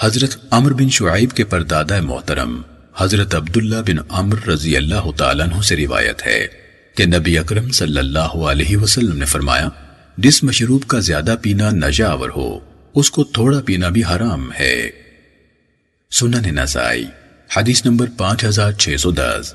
حضرت عمر بن شعیب کے پردادہ محترم، حضرت عبداللہ بن عمر رضی اللہ تعالیٰ عنہ سے روایت ہے کہ نبی اکرم صلی اللہ علیہ وسلم نے فرمایا، جس مشروب کا زیادہ پینا نجاور ہو، اس کو تھوڑا پینا بھی حرام ہے۔ سنن نسائی، حدیث نمبر پانچ ہزار چھ سو دس۔